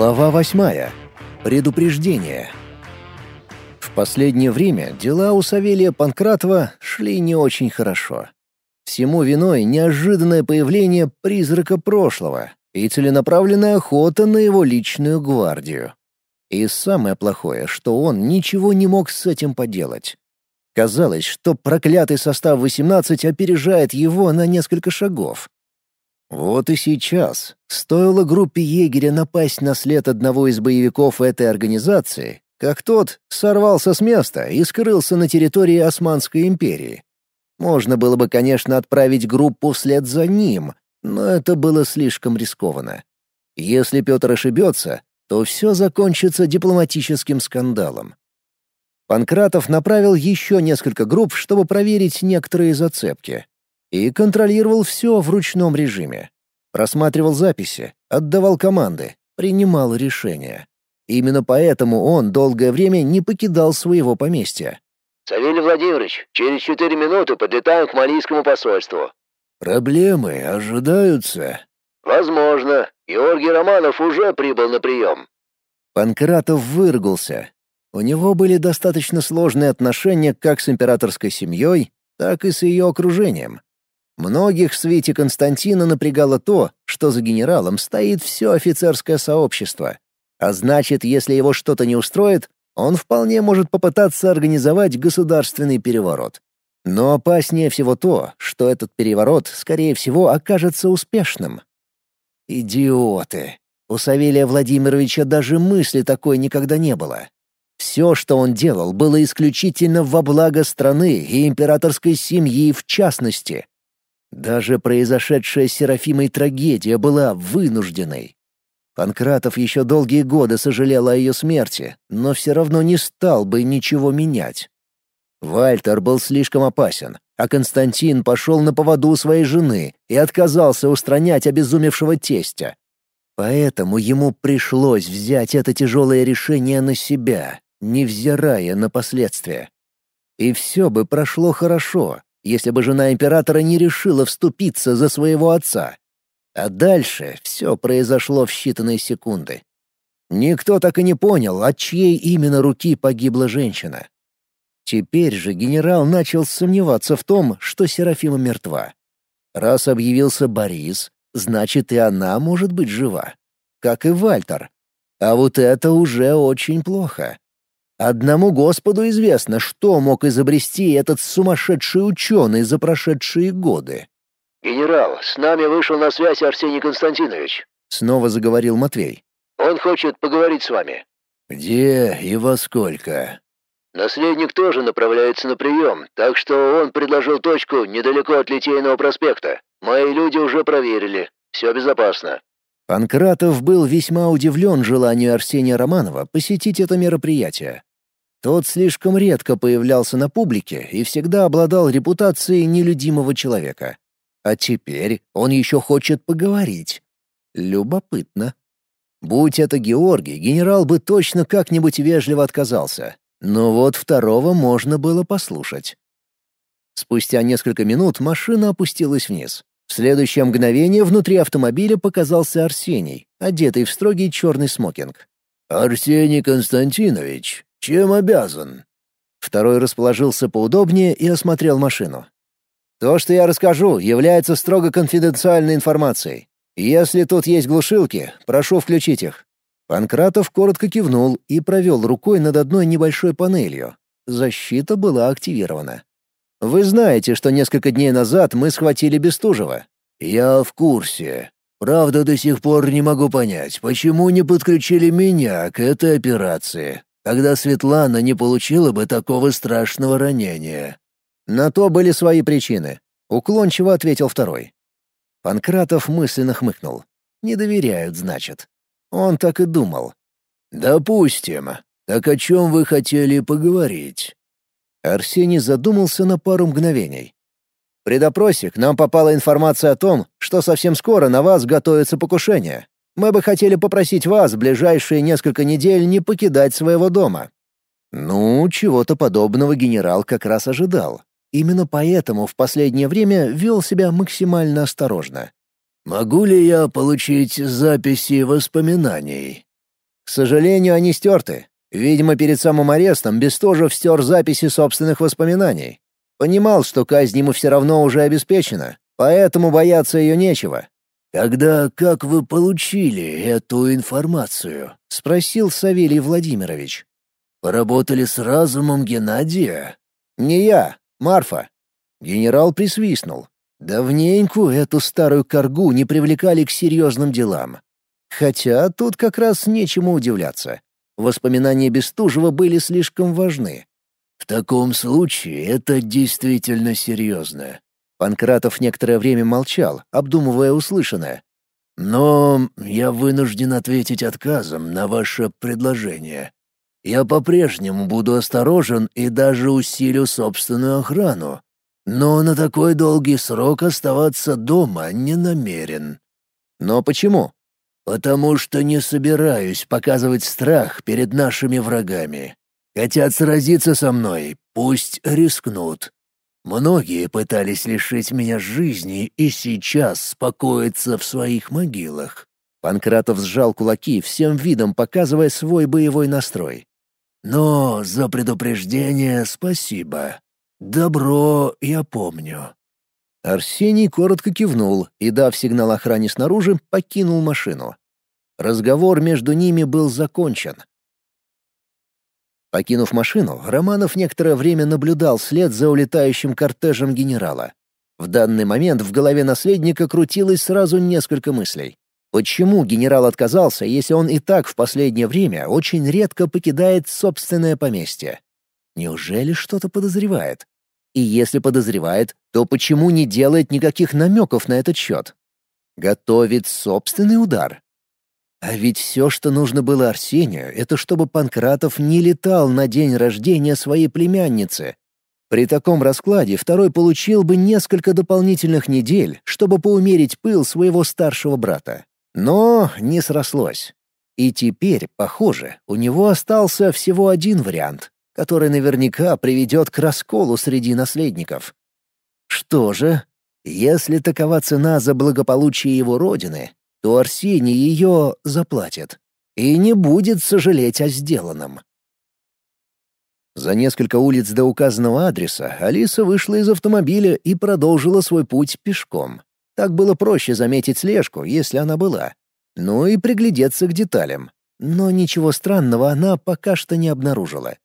Глава восьмая. Предупреждение. В последнее время дела у Савелия Панкратова шли не очень хорошо. Всему виной неожиданное появление призрака прошлого и целенаправленная охота на его личную гвардию. И самое плохое, что он ничего не мог с этим поделать. Казалось, что проклятый состав 18 опережает его на несколько шагов. Вот и сейчас, стоило группе егеря напасть на след одного из боевиков этой организации, как тот сорвался с места и скрылся на территории Османской империи. Можно было бы, конечно, отправить группу вслед за ним, но это было слишком рискованно. Если Петр ошибется, то все закончится дипломатическим скандалом. Панкратов направил еще несколько групп, чтобы проверить некоторые зацепки и контролировал все в ручном режиме. Просматривал записи, отдавал команды, принимал решения. Именно поэтому он долгое время не покидал своего поместья. «Савелий Владимирович, через четыре минуты подлетаем к Малийскому посольству». «Проблемы ожидаются?» «Возможно. Георгий Романов уже прибыл на прием». Панкратов выругался. У него были достаточно сложные отношения как с императорской семьей, так и с ее окружением. Многих в свете Константина напрягало то, что за генералом стоит все офицерское сообщество. А значит, если его что-то не устроит, он вполне может попытаться организовать государственный переворот. Но опаснее всего то, что этот переворот, скорее всего, окажется успешным. Идиоты! У Савелия Владимировича даже мысли такой никогда не было. Все, что он делал, было исключительно во благо страны и императорской семьи в частности. Даже произошедшая с Серафимой трагедия была вынужденной. Панкратов еще долгие годы сожалел о ее смерти, но все равно не стал бы ничего менять. Вальтер был слишком опасен, а Константин пошел на поводу своей жены и отказался устранять обезумевшего тестя. Поэтому ему пришлось взять это тяжелое решение на себя, невзирая на последствия. И все бы прошло хорошо, если бы жена императора не решила вступиться за своего отца. А дальше все произошло в считанные секунды. Никто так и не понял, от чьей именно руки погибла женщина. Теперь же генерал начал сомневаться в том, что Серафима мертва. Раз объявился Борис, значит и она может быть жива. Как и Вальтер. А вот это уже очень плохо. Одному Господу известно, что мог изобрести этот сумасшедший ученый за прошедшие годы. «Генерал, с нами вышел на связь Арсений Константинович», — снова заговорил Матвей. «Он хочет поговорить с вами». «Где и во сколько?» «Наследник тоже направляется на прием, так что он предложил точку недалеко от Литейного проспекта. Мои люди уже проверили. Все безопасно». Панкратов был весьма удивлен желанию Арсения Романова посетить это мероприятие. Тот слишком редко появлялся на публике и всегда обладал репутацией нелюдимого человека. А теперь он еще хочет поговорить. Любопытно. Будь это Георгий, генерал бы точно как-нибудь вежливо отказался. Но вот второго можно было послушать. Спустя несколько минут машина опустилась вниз. В следующее мгновение внутри автомобиля показался Арсений, одетый в строгий черный смокинг. «Арсений Константинович, чем обязан?» Второй расположился поудобнее и осмотрел машину. «То, что я расскажу, является строго конфиденциальной информацией. Если тут есть глушилки, прошу включить их». Панкратов коротко кивнул и провел рукой над одной небольшой панелью. Защита была активирована. «Вы знаете, что несколько дней назад мы схватили Бестужева?» «Я в курсе. Правда, до сих пор не могу понять, почему не подключили меня к этой операции. Тогда Светлана не получила бы такого страшного ранения. На то были свои причины, уклончиво ответил второй. Панкратов мысленно хмыкнул. Не доверяют, значит. Он так и думал. Допустим. Так о чем вы хотели поговорить? Арсений задумался на пару мгновений. При допросе к нам попала информация о том, что совсем скоро на вас готовится покушение. Мы бы хотели попросить вас в ближайшие несколько недель не покидать своего дома». Ну, чего-то подобного генерал как раз ожидал. Именно поэтому в последнее время вел себя максимально осторожно. «Могу ли я получить записи воспоминаний?» К сожалению, они стерты. Видимо, перед самым арестом Бестужев стер записи собственных воспоминаний. Понимал, что казнь ему все равно уже обеспечена, поэтому бояться ее нечего. «Тогда как вы получили эту информацию?» — спросил Савелий Владимирович. «Поработали с разумом Геннадия?» «Не я, Марфа». Генерал присвистнул. Давненько эту старую коргу не привлекали к серьезным делам. Хотя тут как раз нечему удивляться. Воспоминания Бестужева были слишком важны. «В таком случае это действительно серьезно. Панкратов некоторое время молчал, обдумывая услышанное. «Но я вынужден ответить отказом на ваше предложение. Я по-прежнему буду осторожен и даже усилю собственную охрану. Но на такой долгий срок оставаться дома не намерен». «Но почему?» «Потому что не собираюсь показывать страх перед нашими врагами. Хотят сразиться со мной, пусть рискнут. Многие пытались лишить меня жизни и сейчас спокоятся в своих могилах. Панкратов сжал кулаки, всем видом показывая свой боевой настрой. Но за предупреждение спасибо. Добро я помню. Арсений коротко кивнул и, дав сигнал охране снаружи, покинул машину. Разговор между ними был закончен. Покинув машину, Романов некоторое время наблюдал след за улетающим кортежем генерала. В данный момент в голове наследника крутилось сразу несколько мыслей. Почему генерал отказался, если он и так в последнее время очень редко покидает собственное поместье? Неужели что-то подозревает? И если подозревает, то почему не делает никаких намеков на этот счет? Готовит собственный удар? А ведь все, что нужно было Арсению, это чтобы Панкратов не летал на день рождения своей племянницы. При таком раскладе второй получил бы несколько дополнительных недель, чтобы поумерить пыл своего старшего брата. Но не срослось. И теперь, похоже, у него остался всего один вариант, который наверняка приведет к расколу среди наследников. Что же, если такова цена за благополучие его родины, то Арсений ее заплатит и не будет сожалеть о сделанном. За несколько улиц до указанного адреса Алиса вышла из автомобиля и продолжила свой путь пешком. Так было проще заметить слежку, если она была. Ну и приглядеться к деталям. Но ничего странного она пока что не обнаружила.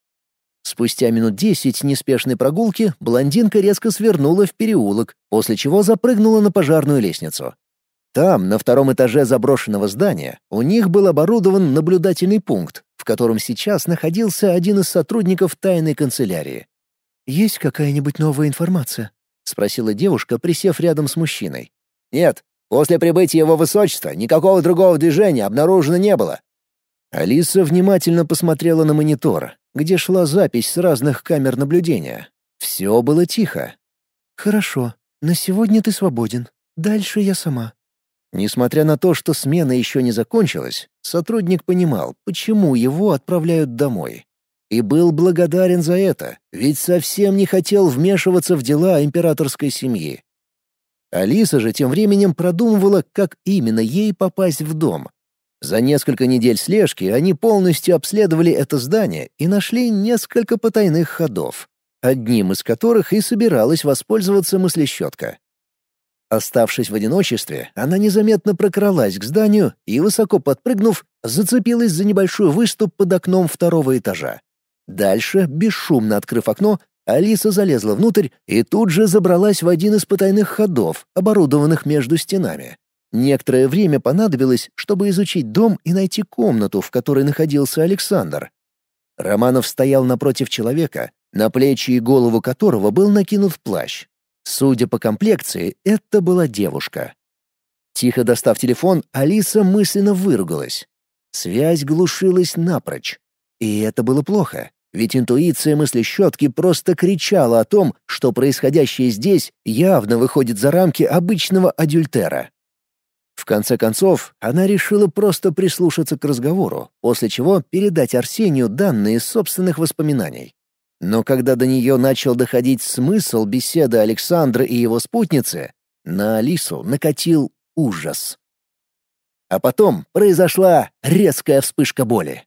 Спустя минут десять неспешной прогулки блондинка резко свернула в переулок, после чего запрыгнула на пожарную лестницу. Там, на втором этаже заброшенного здания, у них был оборудован наблюдательный пункт, в котором сейчас находился один из сотрудников тайной канцелярии. «Есть какая-нибудь новая информация?» — спросила девушка, присев рядом с мужчиной. «Нет, после прибытия его высочества никакого другого движения обнаружено не было». Алиса внимательно посмотрела на монитор, где шла запись с разных камер наблюдения. Все было тихо. «Хорошо, на сегодня ты свободен. Дальше я сама», Несмотря на то, что смена еще не закончилась, сотрудник понимал, почему его отправляют домой. И был благодарен за это, ведь совсем не хотел вмешиваться в дела императорской семьи. Алиса же тем временем продумывала, как именно ей попасть в дом. За несколько недель слежки они полностью обследовали это здание и нашли несколько потайных ходов, одним из которых и собиралась воспользоваться мыслещетка. Оставшись в одиночестве, она незаметно прокралась к зданию и, высоко подпрыгнув, зацепилась за небольшой выступ под окном второго этажа. Дальше, бесшумно открыв окно, Алиса залезла внутрь и тут же забралась в один из потайных ходов, оборудованных между стенами. Некоторое время понадобилось, чтобы изучить дом и найти комнату, в которой находился Александр. Романов стоял напротив человека, на плечи и голову которого был накинут плащ. Судя по комплекции, это была девушка. Тихо достав телефон, Алиса мысленно выругалась. Связь глушилась напрочь. И это было плохо, ведь интуиция мыслещетки просто кричала о том, что происходящее здесь явно выходит за рамки обычного адюльтера. В конце концов, она решила просто прислушаться к разговору, после чего передать Арсению данные собственных воспоминаний. Но когда до нее начал доходить смысл беседы Александра и его спутницы, на Алису накатил ужас. А потом произошла резкая вспышка боли.